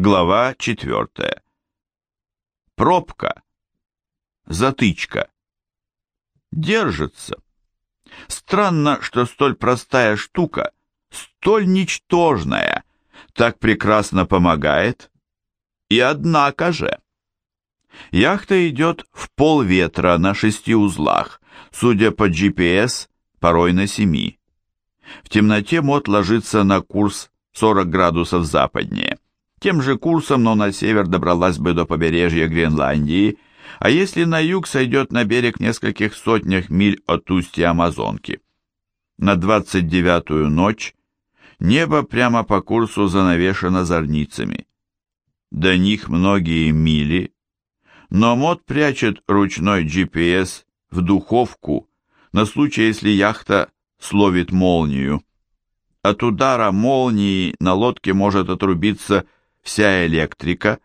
Глава 4. Пробка. Затычка. Держится. Странно, что столь простая штука, столь ничтожная, так прекрасно помогает. И однако же. Яхта идет в полветра на шести узлах, судя по GPS, порой на семи. В темноте мод ложится на курс 40 градусов западнее. Тем же курсом, но на север добралась бы до побережья Гренландии, а если на юг сойдет на берег нескольких сотнях миль от устья Амазонки. На 29-ю ночь небо прямо по курсу занавешено зорницами. До них многие мили, но мод прячет ручной GPS в духовку на случай, если яхта словит молнию. От удара молнии на лодке может отрубиться вся электрика,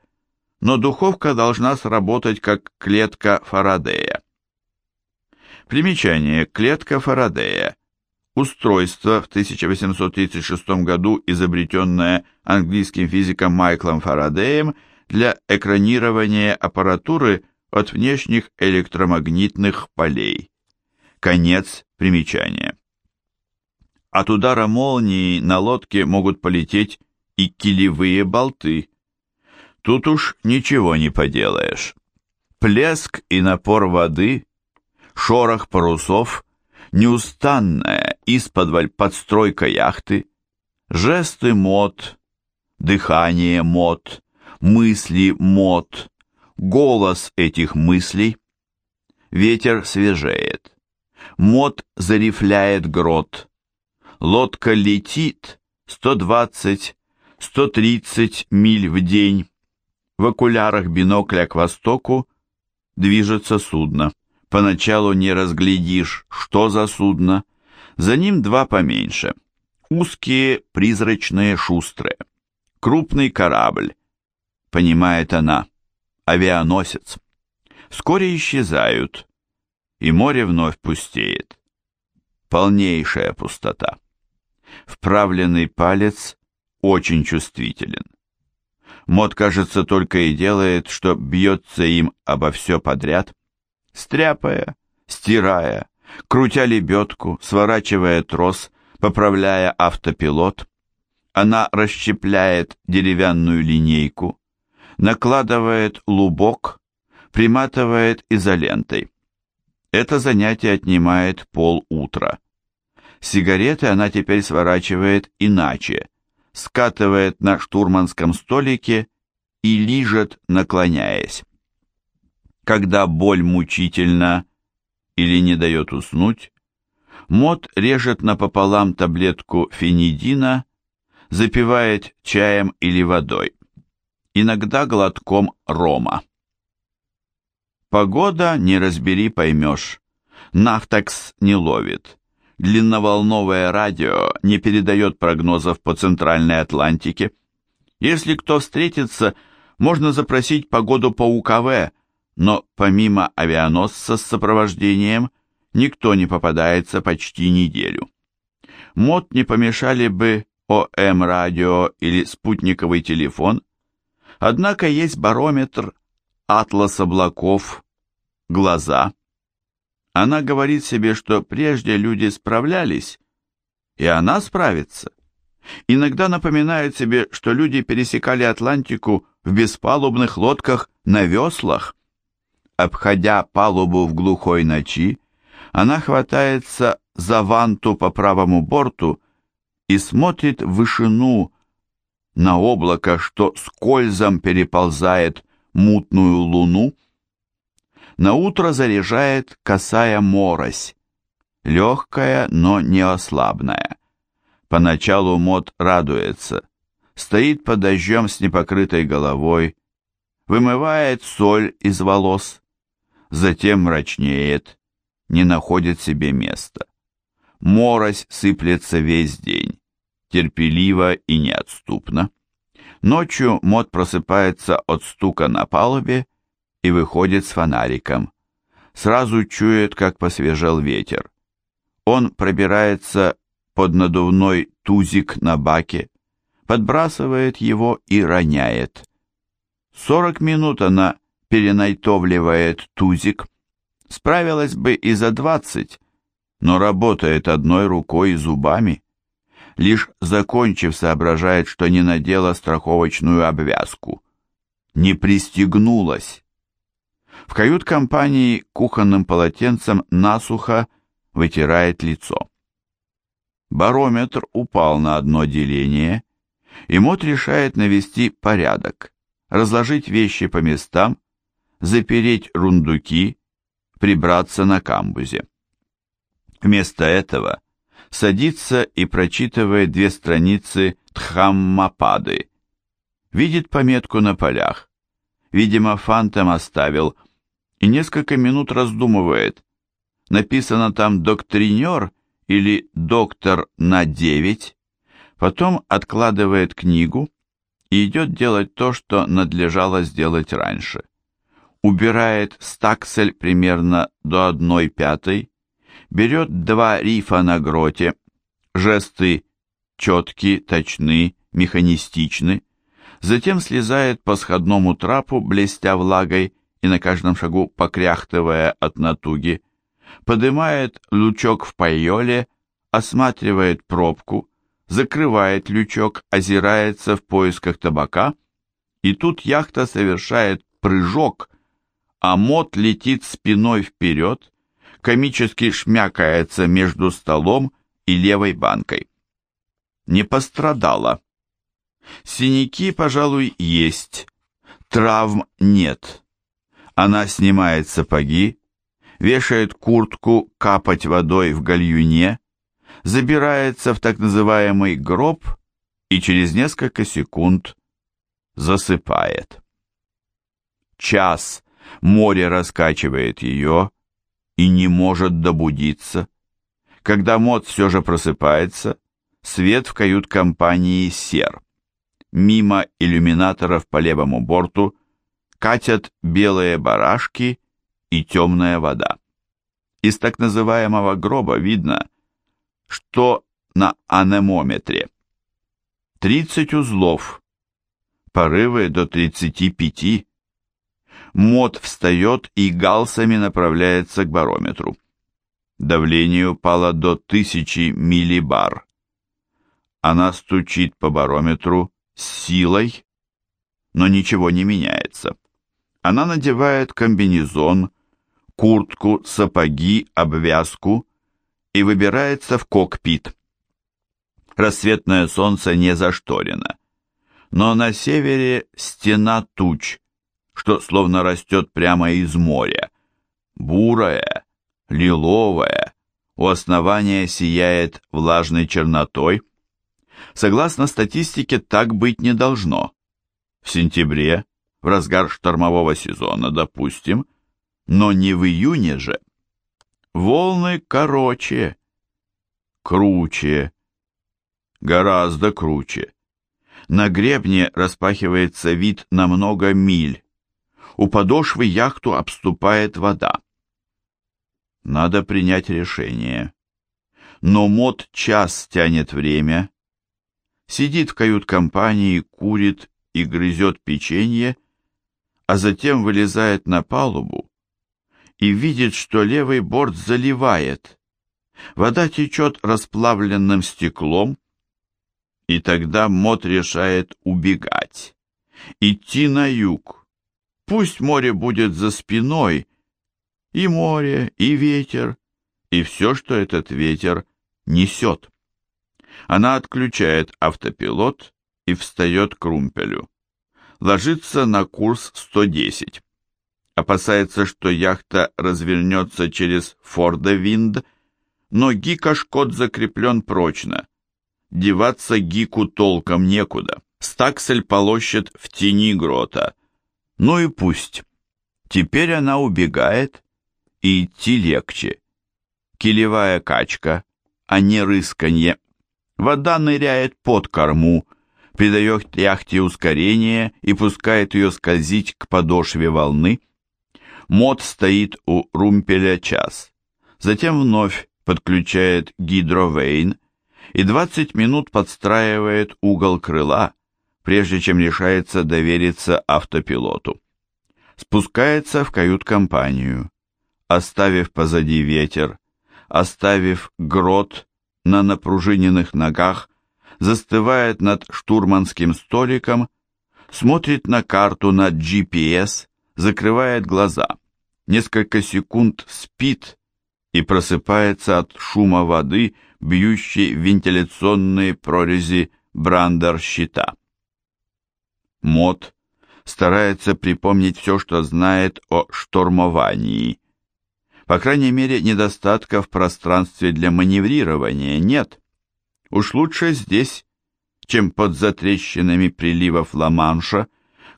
но духовка должна сработать как клетка Фарадея. Примечание. Клетка Фарадея. Устройство в 1836 году, изобретенное английским физиком Майклом Фарадеем для экранирования аппаратуры от внешних электромагнитных полей. Конец примечания. От удара молнии на лодке могут полететь и килевые болты. Тут уж ничего не поделаешь. Плеск и напор воды, шорох парусов, неустанная исподволь подстройка яхты, жесты мод, дыхание мод, мысли мод, голос этих мыслей. Ветер свежеет. Мод зарифляет грот. Лодка летит 120 130 миль в день. В окулярах бинокля к востоку движется судно. Поначалу не разглядишь, что за судно. За ним два поменьше. Узкие, призрачные, шустрые. Крупный корабль. Понимает она. Авианосец. Вскоре исчезают, и море вновь пустеет. Полнейшая пустота. Вправленный палец очень чувствителен. Мод, кажется, только и делает, что бьется им обо все подряд, стряпая, стирая, крутя лебедку, сворачивая трос, поправляя автопилот. Она расщепляет деревянную линейку, накладывает лубок, приматывает изолентой. Это занятие отнимает пол утра. Сигареты она теперь сворачивает иначе, скатывает на штурманском столике и лижет, наклоняясь. Когда боль мучительна или не дает уснуть, Мот режет напополам таблетку фенидина, запивает чаем или водой, иногда глотком рома. Погода, не разбери, поймешь. Нафтекс не ловит длинноволновое радио не передает прогнозов по Центральной Атлантике. Если кто встретится, можно запросить погоду по УКВ, но помимо авианосца с сопровождением никто не попадается почти неделю. МОД не помешали бы ОМ-радио или спутниковый телефон, однако есть барометр, атлас облаков, глаза – она говорит себе, что прежде люди справлялись, и она справится. Иногда напоминает себе, что люди пересекали Атлантику в беспалубных лодках на веслах. Обходя палубу в глухой ночи, она хватается за ванту по правому борту и смотрит в вышину на облако, что скользом переползает мутную луну, на утро заряжает косая морось, легкая, но не ослабная. Поначалу Мот радуется, стоит под дождем с непокрытой головой, вымывает соль из волос, затем мрачнеет, не находит себе места. Морось сыплется весь день, терпеливо и неотступно. Ночью Мот просыпается от стука на палубе и выходит с фонариком. Сразу чует, как посвежел ветер. Он пробирается под надувной тузик на баке, подбрасывает его и роняет. Сорок минут она перенайтовливает тузик. Справилась бы и за двадцать, но работает одной рукой и зубами. Лишь закончив, соображает, что не надела страховочную обвязку. Не пристегнулась. В кают-компании кухонным полотенцем насухо вытирает лицо. Барометр упал на одно деление, и Мот решает навести порядок, разложить вещи по местам, запереть рундуки, прибраться на камбузе. Вместо этого садится и прочитывает две страницы Дхаммапады. Видит пометку на полях. Видимо, Фантом оставил, и несколько минут раздумывает. Написано там «доктринер» или «доктор на девять». Потом откладывает книгу и идет делать то, что надлежало сделать раньше. Убирает стаксель примерно до одной пятой, берет два рифа на гроте, жесты четкие, точны, механистичны, затем слезает по сходному трапу, блестя влагой и на каждом шагу покряхтывая от натуги, подымает лючок в пайоле, осматривает пробку, закрывает лючок, озирается в поисках табака, и тут яхта совершает прыжок, а мот летит спиной вперед, комически шмякается между столом и левой банкой. Не пострадала. Синяки, пожалуй, есть, травм нет. Она снимает сапоги, вешает куртку капать водой в гальюне, забирается в так называемый гроб и через несколько секунд засыпает. Час море раскачивает ее, и не может добудиться. Когда Мот все же просыпается, свет в кают-компании сер. Мимо иллюминаторов по левому борту катят белые барашки и темная вода. Из так называемого гроба видно, что на анемометре 30 узлов, порывы до 35, Мод встает и галсами направляется к барометру. Давление упало до тысячи миллибар. Она стучит по барометру с силой, но ничего не меняется. Она надевает комбинезон, куртку, сапоги, обвязку и выбирается в кокпит. Рассветное солнце не зашторено, но на севере стена туч, что словно растет прямо из моря. Бурая, лиловая, у основания сияет влажной чернотой. Согласно статистике, так быть не должно. В сентябре, в разгар штормового сезона, допустим, но не в июне же. Волны короче, круче, гораздо круче. На гребне распахивается вид на много миль. У подошвы яхту обступает вода. Надо принять решение. Но мод час тянет время, сидит в кают-компании, курит и грызет печенье, а затем вылезает на палубу и видит, что левый борт заливает. Вода течет расплавленным стеклом, и тогда Мот решает убегать, идти на юг, Пусть море будет за спиной, и море, и ветер, и все, что этот ветер несет. Она отключает автопилот и встает к румпелю. Ложится на курс 110. Опасается, что яхта развернется через Фордевинд, но гикошкот закреплен прочно. Деваться гику толком некуда. Стаксель полощет в тени грота. Ну и пусть. Теперь она убегает, и идти легче. Килевая качка, а не рысканье. Вода ныряет под корму, придает яхте ускорение и пускает ее скользить к подошве волны. Мод стоит у румпеля час. Затем вновь подключает гидровейн и 20 минут подстраивает угол крыла, прежде чем решается довериться автопилоту. Спускается в кают-компанию, оставив позади ветер, оставив грот на напружиненных ногах, застывает над штурманским столиком, смотрит на карту на GPS, закрывает глаза, несколько секунд спит и просыпается от шума воды, бьющей в вентиляционные прорези брандер-щита. Мод старается припомнить все, что знает о штормовании. По крайней мере, недостатка в пространстве для маневрирования нет. Уж лучше здесь, чем под затрещинами приливов Ла-Манша,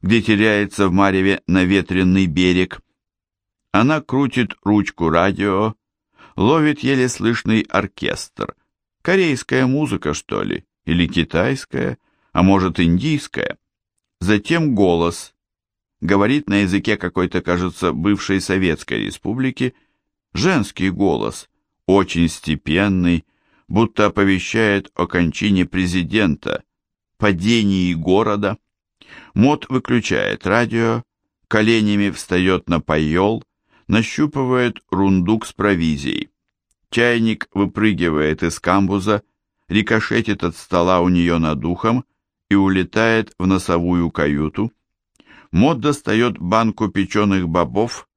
где теряется в мареве наветренный берег. Она крутит ручку радио, ловит еле слышный оркестр. Корейская музыка, что ли? Или китайская? А может, индийская? Затем голос. Говорит на языке какой-то, кажется, бывшей Советской Республики. Женский голос, очень степенный, будто оповещает о кончине президента, падении города. Мот выключает радио, коленями встает на пайол, нащупывает рундук с провизией. Чайник выпрыгивает из камбуза, рикошетит от стола у нее над ухом и улетает в носовую каюту. Мод достает банку печеных бобов,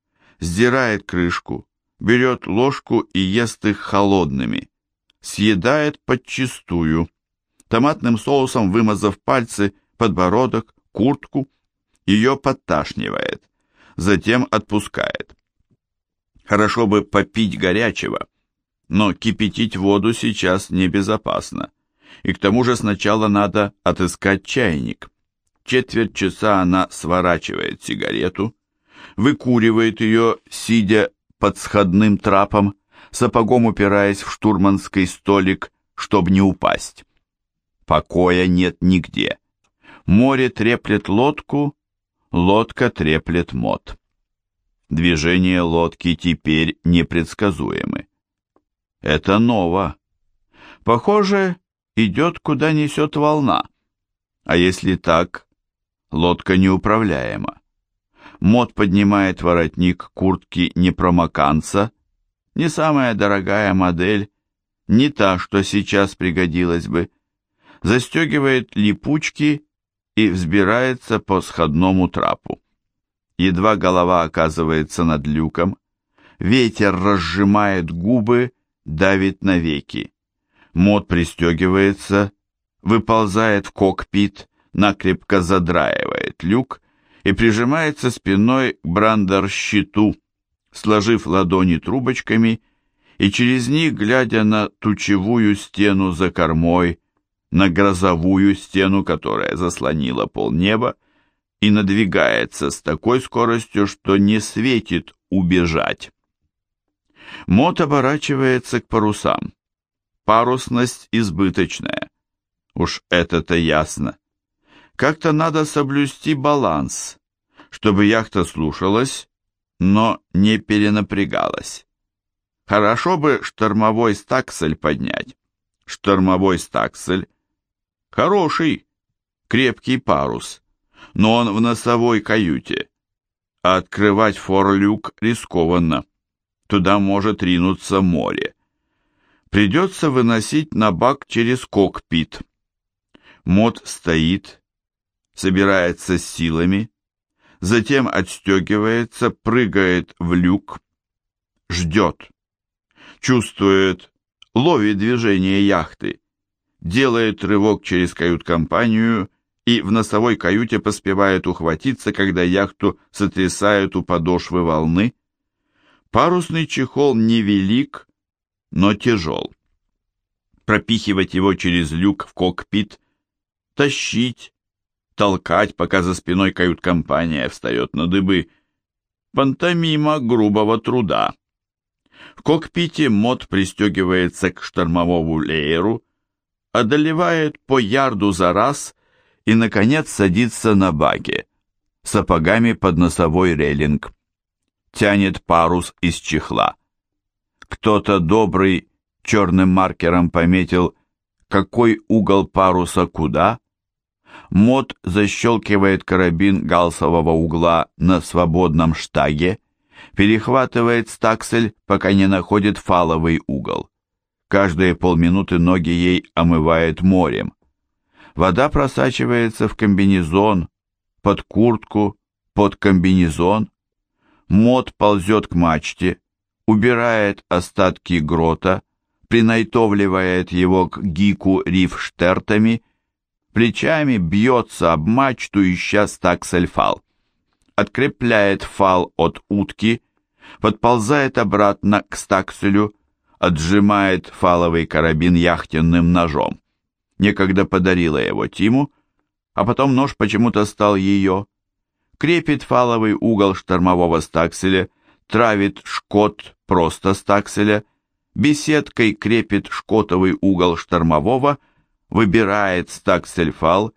сдирает крышку, берет ложку и ест их холодными. Съедает подчистую, томатным соусом вымазав пальцы, подбородок, куртку. Ее подташнивает, затем отпускает. Хорошо бы попить горячего, но кипятить воду сейчас небезопасно. И к тому же сначала надо отыскать чайник. Четверть часа она сворачивает сигарету, выкуривает ее, сидя под сходным трапом, сапогом упираясь в штурманский столик, чтобы не упасть. Покоя нет нигде. Море треплет лодку, лодка треплет мод. Движения лодки теперь непредсказуемы. Это ново. Похоже, идет, куда несет волна. А если так, лодка неуправляема. Мод поднимает воротник куртки непромоканца, не самая дорогая модель, не та, что сейчас пригодилась бы, застегивает липучки и взбирается по сходному трапу. Едва голова оказывается над люком, ветер разжимает губы, давит на веки. Мод пристегивается, выползает в кокпит, накрепко задраивает люк и прижимается спиной к брандер-щиту, сложив ладони трубочками и через них, глядя на тучевую стену за кормой, на грозовую стену, которая заслонила полнеба, и надвигается с такой скоростью, что не светит убежать. Мот оборачивается к парусам. Парусность избыточная. Уж это-то ясно. Как-то надо соблюсти баланс, чтобы яхта слушалась, но не перенапрягалась. Хорошо бы штормовой стаксель поднять. Штормовой стаксель — хороший, крепкий парус — но он в носовой каюте. А открывать форлюк рискованно. Туда может ринуться море. Придется выносить на бак через кокпит. Мод стоит, собирается с силами, затем отстегивается, прыгает в люк, ждет, чувствует, ловит движение яхты, делает рывок через кают-компанию и в носовой каюте поспевает ухватиться, когда яхту сотрясают у подошвы волны. Парусный чехол невелик, но тяжел. Пропихивать его через люк в кокпит, тащить, толкать, пока за спиной кают-компания встает на дыбы. Пантомима грубого труда. В кокпите мод пристегивается к штормовому лееру, одолевает по ярду за раз и, наконец, садится на баке, сапогами под носовой рейлинг. Тянет парус из чехла. Кто-то добрый черным маркером пометил какой угол паруса куда. Мод защелкивает карабин галсового угла на свободном штаге, перехватывает стаксель, пока не находит фаловый угол. Каждые полминуты ноги ей омывает морем. Вода просачивается в комбинезон, под куртку, под комбинезон. Мод ползет к мачте, убирает остатки грота, принайтовливает его к гику рифштертами, плечами бьется об мачту, ища стаксельфал. Открепляет фал от утки, подползает обратно к стакселю, отжимает фаловый карабин яхтенным ножом. Некогда подарила его Тиму, а потом нож почему-то стал ее. Крепит фаловый угол штормового стакселя, травит шкот просто стакселя, беседкой крепит шкотовый угол штормового, выбирает стаксель-фал,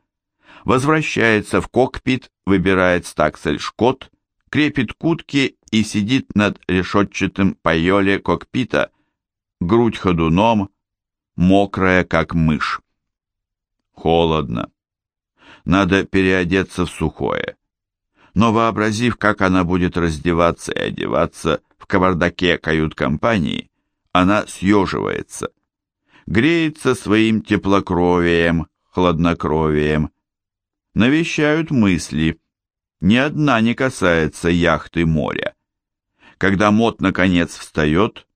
возвращается в кокпит, выбирает стаксель-шкот, крепит кутки и сидит над решетчатым пайоле кокпита, грудь ходуном, мокрая, как мышь. Холодно. Надо переодеться в сухое. Но вообразив, как она будет раздеваться и одеваться в кавардаке кают-компании, она съеживается. Греется своим теплокровием, хладнокровием. Навещают мысли. Ни одна не касается яхты моря. Когда мод наконец встает,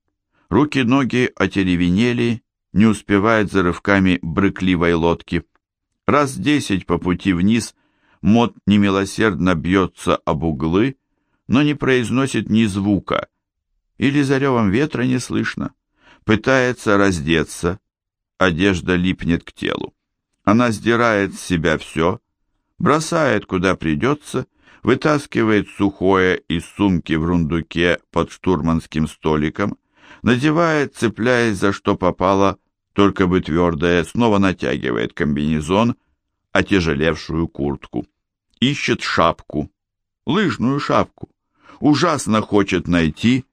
руки-ноги отеревенели, не успевает за рывками брыкливой лодки. Раз десять по пути вниз Мот немилосердно бьется об углы, но не произносит ни звука, или за ревом ветра не слышно. Пытается раздеться, одежда липнет к телу. Она сдирает с себя все, бросает куда придется, вытаскивает сухое из сумки в рундуке под штурманским столиком, надевает, цепляясь за что попало, только бы твердое, снова натягивает комбинезон, отяжелевшую куртку. Ищет шапку, лыжную шапку. Ужасно хочет найти.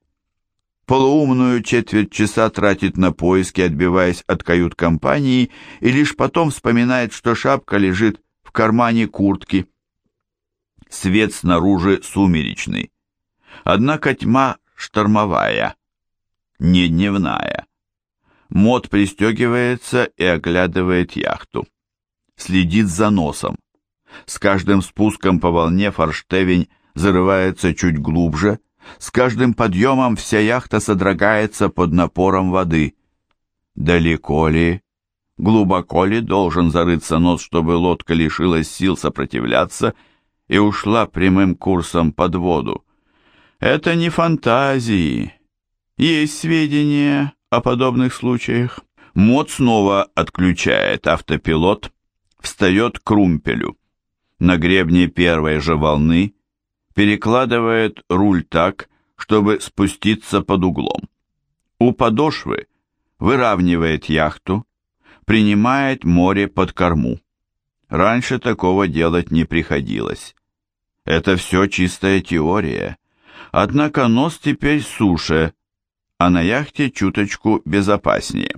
Полуумную четверть часа тратит на поиски, отбиваясь от кают-компании, и лишь потом вспоминает, что шапка лежит в кармане куртки. Свет снаружи сумеречный. Однако тьма штормовая, не дневная. Мод пристегивается и оглядывает яхту. Следит за носом. С каждым спуском по волне форштевень зарывается чуть глубже, с каждым подъемом вся яхта содрогается под напором воды. Далеко ли, глубоко ли должен зарыться нос, чтобы лодка лишилась сил сопротивляться и ушла прямым курсом под воду? Это не фантазии. Есть сведения, о подобных случаях. Мод снова отключает автопилот, встает к румпелю. На гребне первой же волны перекладывает руль так, чтобы спуститься под углом. У подошвы выравнивает яхту, принимает море под корму. Раньше такого делать не приходилось. Это все чистая теория. Однако нос теперь суше, а на яхте чуточку безопаснее.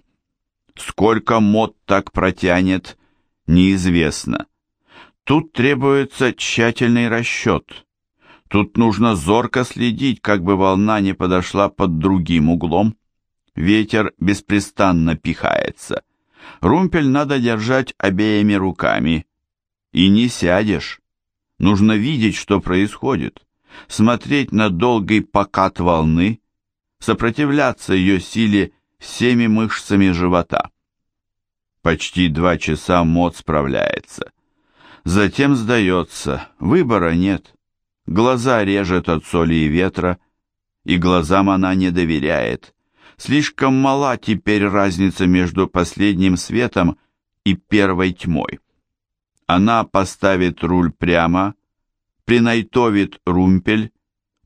Сколько мод так протянет, неизвестно. Тут требуется тщательный расчет. Тут нужно зорко следить, как бы волна не подошла под другим углом. Ветер беспрестанно пихается. Румпель надо держать обеими руками. И не сядешь. Нужно видеть, что происходит. Смотреть на долгий покат волны, сопротивляться ее силе всеми мышцами живота. Почти два часа Мот справляется. Затем сдается, выбора нет. Глаза режет от соли и ветра, и глазам она не доверяет. Слишком мала теперь разница между последним светом и первой тьмой. Она поставит руль прямо, принайтовит румпель,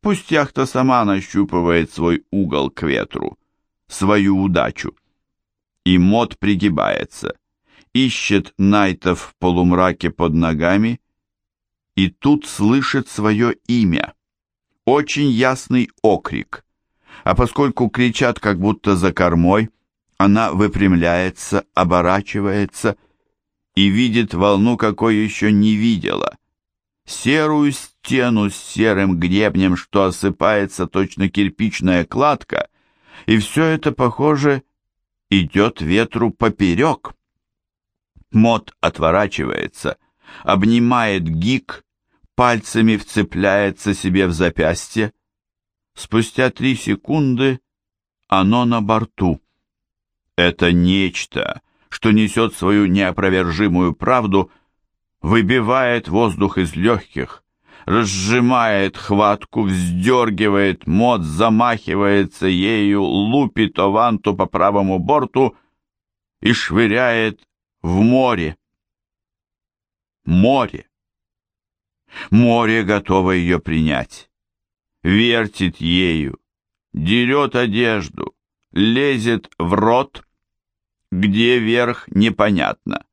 Пусть яхта сама нащупывает свой угол к ветру, свою удачу. И мод пригибается, ищет Найтов в полумраке под ногами, и тут слышит свое имя. Очень ясный окрик. А поскольку кричат как будто за кормой, Она выпрямляется, оборачивается и видит волну, какой еще не видела. Серую стену с серым гребнем, что осыпается точно кирпичная кладка, и все это, похоже, идет ветру поперек. Мот отворачивается, обнимает гик, пальцами вцепляется себе в запястье. Спустя три секунды оно на борту. Это нечто, что несет свою неопровержимую правду, выбивает воздух из легких, разжимает хватку, вздергивает мод, замахивается ею, лупит Ованту по правому борту и швыряет в море. Море. Море готово ее принять. Вертит ею, дерет одежду, лезет в рот, где верх непонятно.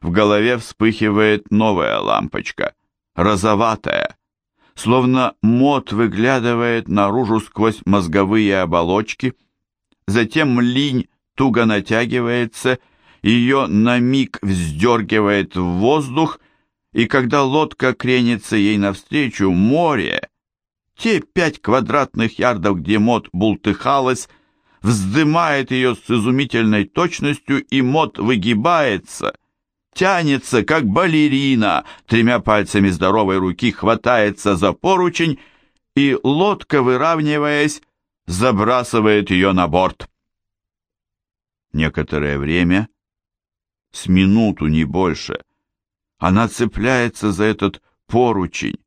В голове вспыхивает новая лампочка, розоватая, словно мод выглядывает наружу сквозь мозговые оболочки, затем линь туго натягивается, ее на миг вздергивает в воздух, и когда лодка кренится ей навстречу, море, те пять квадратных ярдов, где мод бултыхалась, вздымает ее с изумительной точностью, и мод выгибается, тянется, как балерина, тремя пальцами здоровой руки хватается за поручень, и лодка, выравниваясь, забрасывает ее на борт. Некоторое время, с минуту не больше, она цепляется за этот поручень,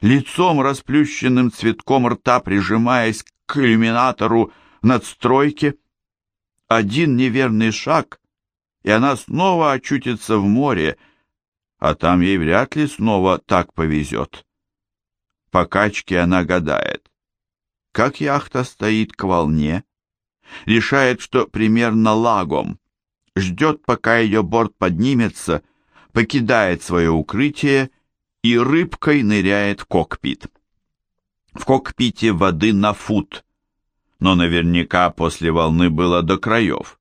лицом расплющенным цветком рта прижимаясь к иллюминатору надстройки. Один неверный шаг, и она снова очутится в море, а там ей вряд ли снова так повезет. По качке она гадает, как яхта стоит к волне, решает, что примерно лагом, ждет, пока ее борт поднимется, покидает свое укрытие и рыбкой ныряет в кокпит. В кокпите воды на фут, но наверняка после волны было до краев.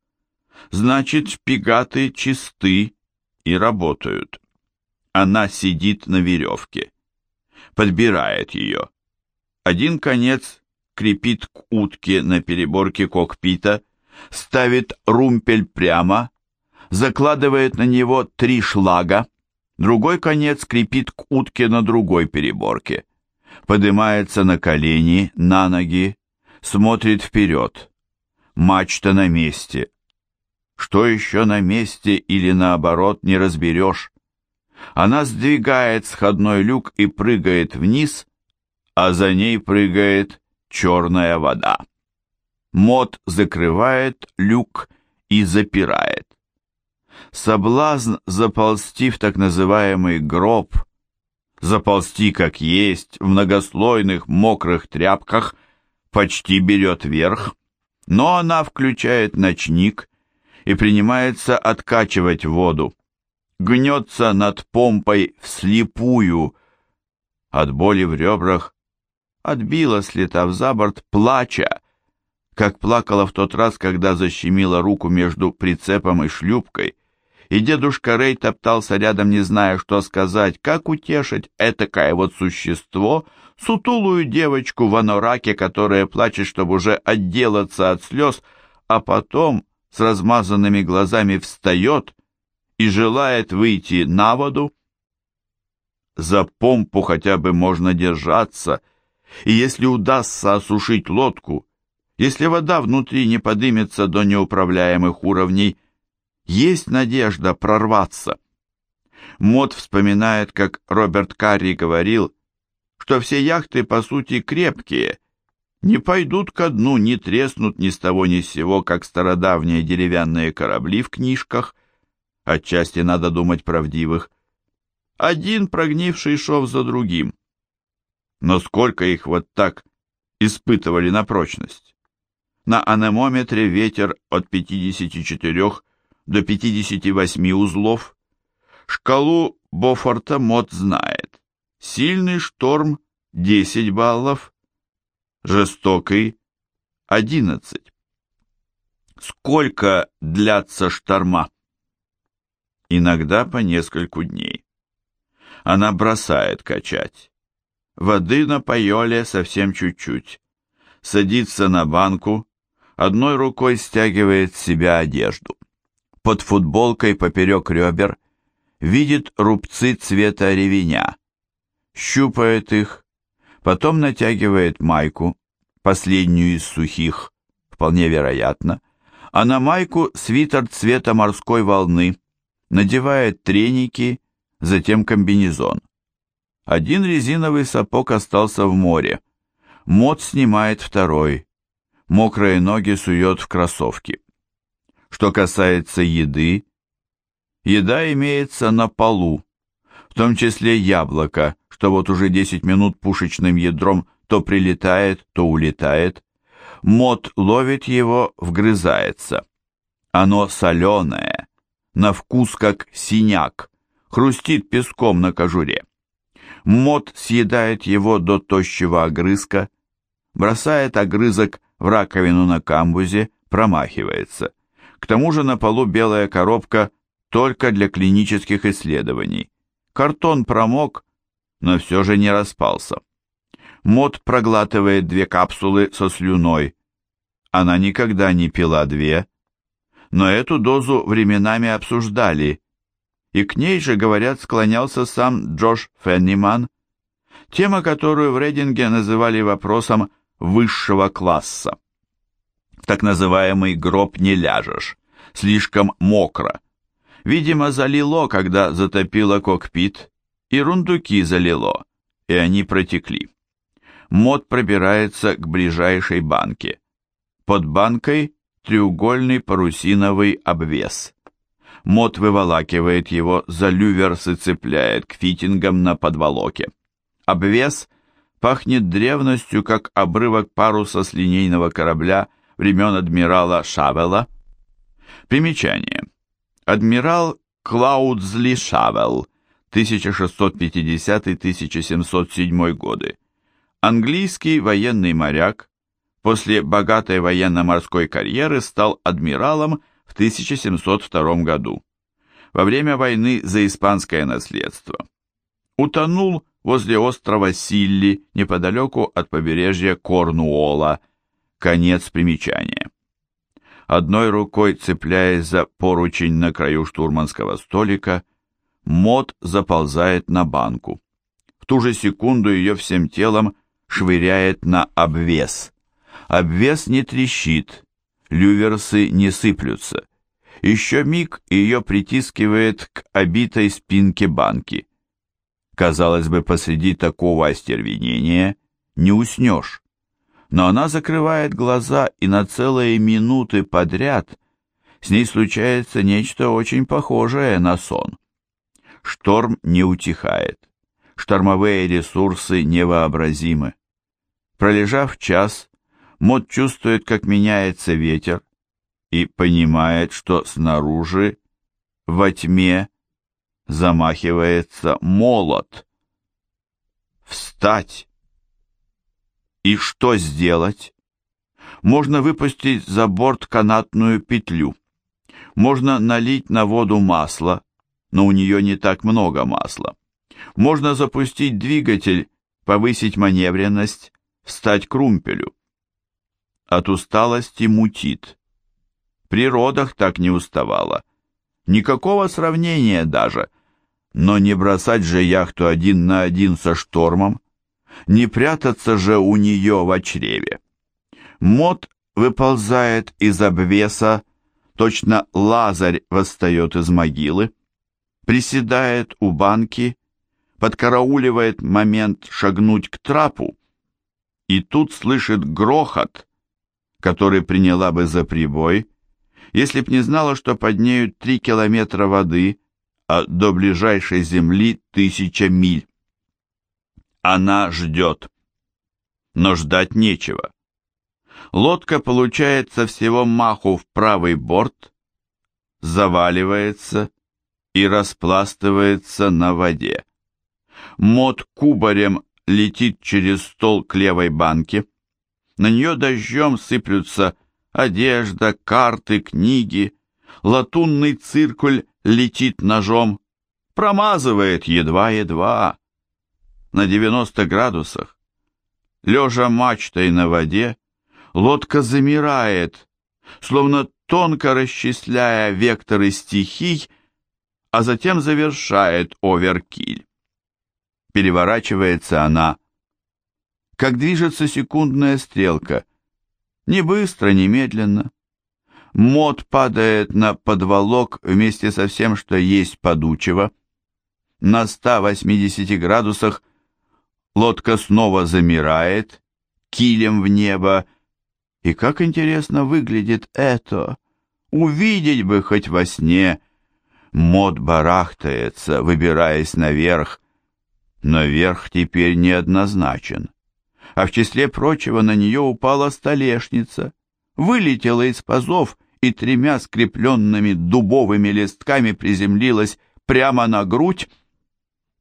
Значит, шпигаты чисты и работают. Она сидит на веревке, подбирает ее. Один конец крепит к утке на переборке кокпита, ставит румпель прямо, закладывает на него три шлага, другой конец крепит к утке на другой переборке, поднимается на колени, на ноги, смотрит вперед. Мачта на месте. Что еще на месте или наоборот не разберешь. Она сдвигает сходной люк и прыгает вниз, а за ней прыгает черная вода. Мод закрывает люк и запирает. Соблазн заползти в так называемый гроб, заползти как есть, в многослойных мокрых тряпках – почти берет верх, но она включает ночник и принимается откачивать воду. Гнется над помпой вслепую. От боли в ребрах отбила, слетав за борт, плача, как плакала в тот раз, когда защемила руку между прицепом и шлюпкой, и дедушка Рей топтался рядом, не зная, что сказать, как утешить этакое вот существо — сутулую девочку в анораке, которая плачет, чтобы уже отделаться от слез, а потом с размазанными глазами встает и желает выйти на воду. За помпу хотя бы можно держаться, и если удастся осушить лодку, если вода внутри не подымется до неуправляемых уровней, есть надежда прорваться. Мод вспоминает, как Роберт Карри говорил, что все яхты, по сути, крепкие, не пойдут ко дну, не треснут ни с того ни с сего, как стародавние деревянные корабли в книжках, отчасти надо думать правдивых. Один прогнивший шов за другим. Но сколько их вот так испытывали на прочность? На анемометре ветер от 54 до 58 узлов. Шкалу Бофорта Мот знает. Сильный шторм – 10 баллов, жестокий – 11. Сколько длятся шторма? Иногда по нескольку дней. Она бросает качать. Воды на поеле совсем чуть-чуть. Садится на банку, одной рукой стягивает с себя одежду. Под футболкой поперек ребер видит рубцы цвета ревеня. Щупает их, потом натягивает майку, последнюю из сухих, вполне вероятно, а на майку свитер цвета морской волны, надевает треники, затем комбинезон. Один резиновый сапог остался в море. Мод снимает второй. Мокрые ноги сует в кроссовки. Что касается еды, еда имеется на полу, в том числе яблоко, что вот уже 10 минут пушечным ядром то прилетает, то улетает. Мод ловит его, вгрызается. Оно соленое, на вкус как синяк, хрустит песком на кожуре. Мод съедает его до тощего огрызка, бросает огрызок в раковину на камбузе, промахивается. К тому же на полу белая коробка только для клинических исследований. Картон промок, но все же не распался. Мод проглатывает две капсулы со слюной. Она никогда не пила две, но эту дозу временами обсуждали, и к ней же, говорят, склонялся сам Джош Фенниман, тема, которую в Рейдинге называли вопросом высшего класса. В так называемый гроб не ляжешь, слишком мокро, Видимо, залило, когда затопило кокпит, и рундуки залило, и они протекли. Мод пробирается к ближайшей банке. Под банкой треугольный парусиновый обвес. Мод выволакивает его, за люверс и цепляет к фитингам на подволоке. Обвес пахнет древностью, как обрывок паруса с линейного корабля времен адмирала Шавела. Примечание. Адмирал Клаудзли Шавел, 1650-1707 годы. Английский военный моряк, после богатой военно-морской карьеры стал адмиралом в 1702 году, во время войны за испанское наследство. Утонул возле острова Силли, неподалеку от побережья Корнуола. Конец примечания. Одной рукой цепляясь за поручень на краю штурманского столика, Мод заползает на банку. В ту же секунду ее всем телом швыряет на обвес. Обвес не трещит, люверсы не сыплются. Еще миг ее притискивает к обитой спинке банки. Казалось бы, посреди такого остервенения не уснешь но она закрывает глаза, и на целые минуты подряд с ней случается нечто очень похожее на сон. Шторм не утихает. Штормовые ресурсы невообразимы. Пролежав час, Мод чувствует, как меняется ветер, и понимает, что снаружи, во тьме, замахивается молот. Встать! И что сделать? Можно выпустить за борт канатную петлю. Можно налить на воду масло, но у нее не так много масла. Можно запустить двигатель, повысить маневренность, встать к румпелю. От усталости мутит. При родах так не уставала. Никакого сравнения даже. Но не бросать же яхту один на один со штормом. Не прятаться же у нее в чреве. Мод выползает из обвеса, точно лазарь восстает из могилы, приседает у банки, подкарауливает момент шагнуть к трапу, и тут слышит грохот, который приняла бы за прибой, если б не знала, что под нею три километра воды, а до ближайшей земли тысяча миль. Она ждет. Но ждать нечего. Лодка получает со всего маху в правый борт, заваливается и распластывается на воде. Мод кубарем летит через стол к левой банке. На нее дождем сыплются Одежда, карты, книги. Латунный циркуль летит ножом. Промазывает едва-едва. На 90 градусах. Лежа мачтой на воде, лодка замирает, словно тонко расчисляя векторы стихий, а затем завершает оверкиль. Переворачивается она, как движется секундная стрелка, не быстро, не медленно. Мод падает на подволок вместе со всем, что есть подучего. На 180 градусах лодка снова замирает, килем в небо, и как интересно выглядит это! Увидеть бы хоть во сне! Мод барахтается, выбираясь наверх, но верх теперь неоднозначен. А в числе прочего на нее упала столешница, вылетела из пазов и тремя скрепленными дубовыми листками приземлилась прямо на грудь.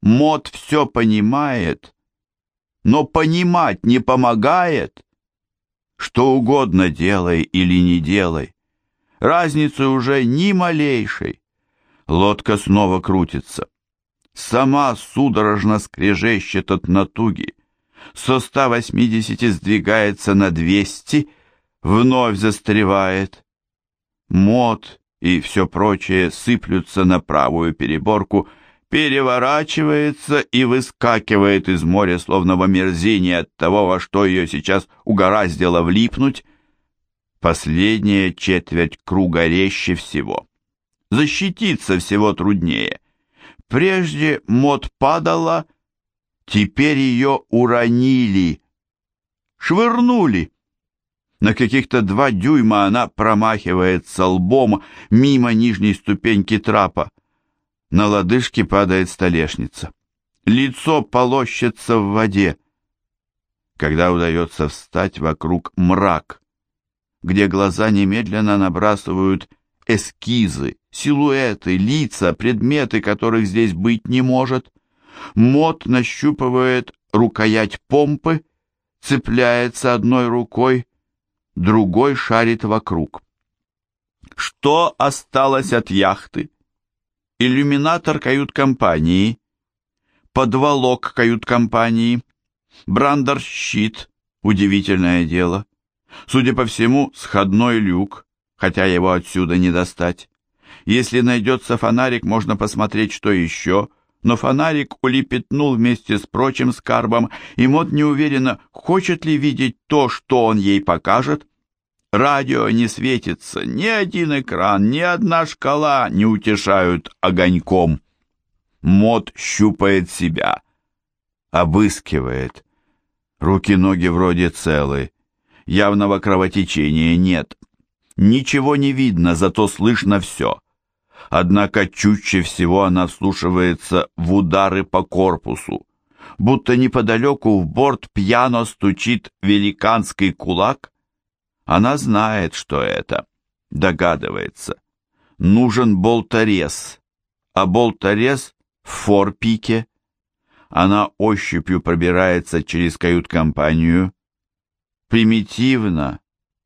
Мод все понимает, но понимать не помогает. Что угодно делай или не делай. Разницы уже ни малейшей. Лодка снова крутится. Сама судорожно скрежещет от натуги. Со 180 сдвигается на 200, вновь застревает. Мод и все прочее сыплются на правую переборку, переворачивается и выскакивает из моря, словно в омерзении от того, во что ее сейчас угораздило влипнуть. Последняя четверть круга резче всего. Защититься всего труднее. Прежде мод падала, теперь ее уронили, швырнули. На каких-то два дюйма она промахивается лбом мимо нижней ступеньки трапа. На лодыжке падает столешница. Лицо полощется в воде. Когда удается встать вокруг мрак, где глаза немедленно набрасывают эскизы, силуэты, лица, предметы, которых здесь быть не может. Мот нащупывает рукоять помпы, цепляется одной рукой, другой шарит вокруг. Что осталось от яхты? Иллюминатор кают-компании, подволок кают-компании, брандер-щит, удивительное дело. Судя по всему, сходной люк, хотя его отсюда не достать. Если найдется фонарик, можно посмотреть, что еще, но фонарик улепетнул вместе с прочим скарбом, и Мот не уверена, хочет ли видеть то, что он ей покажет. Радио не светится, ни один экран, ни одна шкала не утешают огоньком. Мод щупает себя, обыскивает. Руки-ноги вроде целы, явного кровотечения нет. Ничего не видно, зато слышно все. Однако чутьче всего она вслушивается в удары по корпусу, будто неподалеку в борт пьяно стучит великанский кулак, она знает, что это, догадывается. Нужен болторез, а болторез в форпике. Она ощупью пробирается через кают-компанию, примитивно,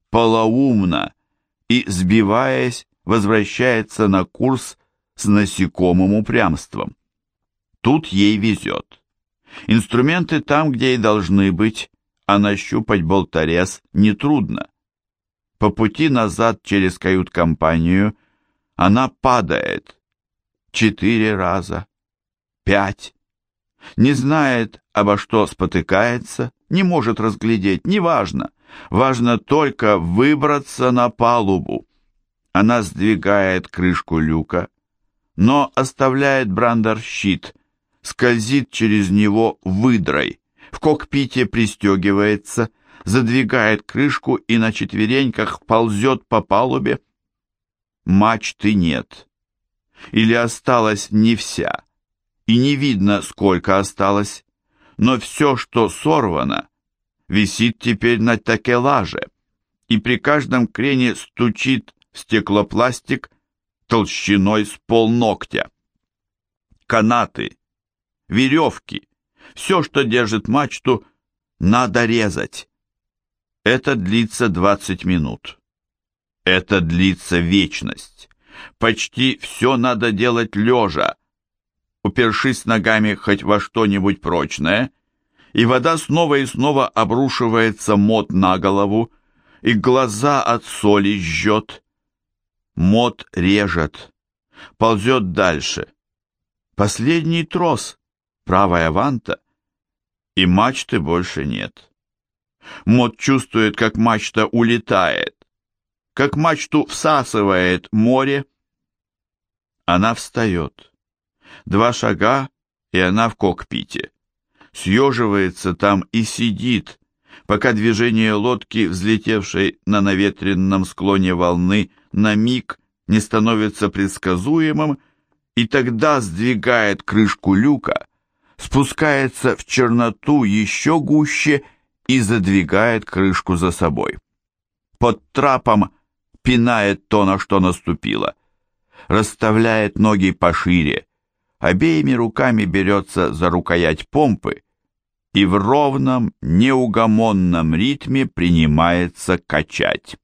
полоумно и, сбиваясь, возвращается на курс с насекомым упрямством. Тут ей везет. Инструменты там, где и должны быть, а нащупать болторез нетрудно. По пути назад через кают-компанию она падает. Четыре раза. Пять. Не знает, обо что спотыкается, не может разглядеть, неважно. Важно только выбраться на палубу. Она сдвигает крышку люка, но оставляет брандер-щит, скользит через него выдрой, в кокпите пристегивается — задвигает крышку и на четвереньках ползет по палубе. Мачты нет. Или осталась не вся, и не видно, сколько осталось, но все, что сорвано, висит теперь на такелаже, и при каждом крене стучит стеклопластик толщиной с полногтя. Канаты, веревки, все, что держит мачту, надо резать. Это длится 20 минут. Это длится вечность. Почти все надо делать лежа, упершись ногами хоть во что-нибудь прочное, и вода снова и снова обрушивается мод на голову, и глаза от соли жжет. Мод режет, ползет дальше. Последний трос, правая ванта, и мачты больше нет. Мод чувствует, как мачта улетает, как мачту всасывает море. Она встает. Два шага, и она в кокпите. Съеживается там и сидит, пока движение лодки, взлетевшей на наветренном склоне волны, на миг не становится предсказуемым, и тогда сдвигает крышку люка, спускается в черноту еще гуще и задвигает крышку за собой. Под трапом пинает то, на что наступило, расставляет ноги пошире, обеими руками берется за рукоять помпы и в ровном, неугомонном ритме принимается качать.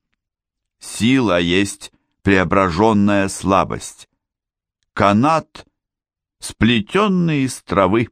Сила есть преображенная слабость. Канат, сплетенный из травы.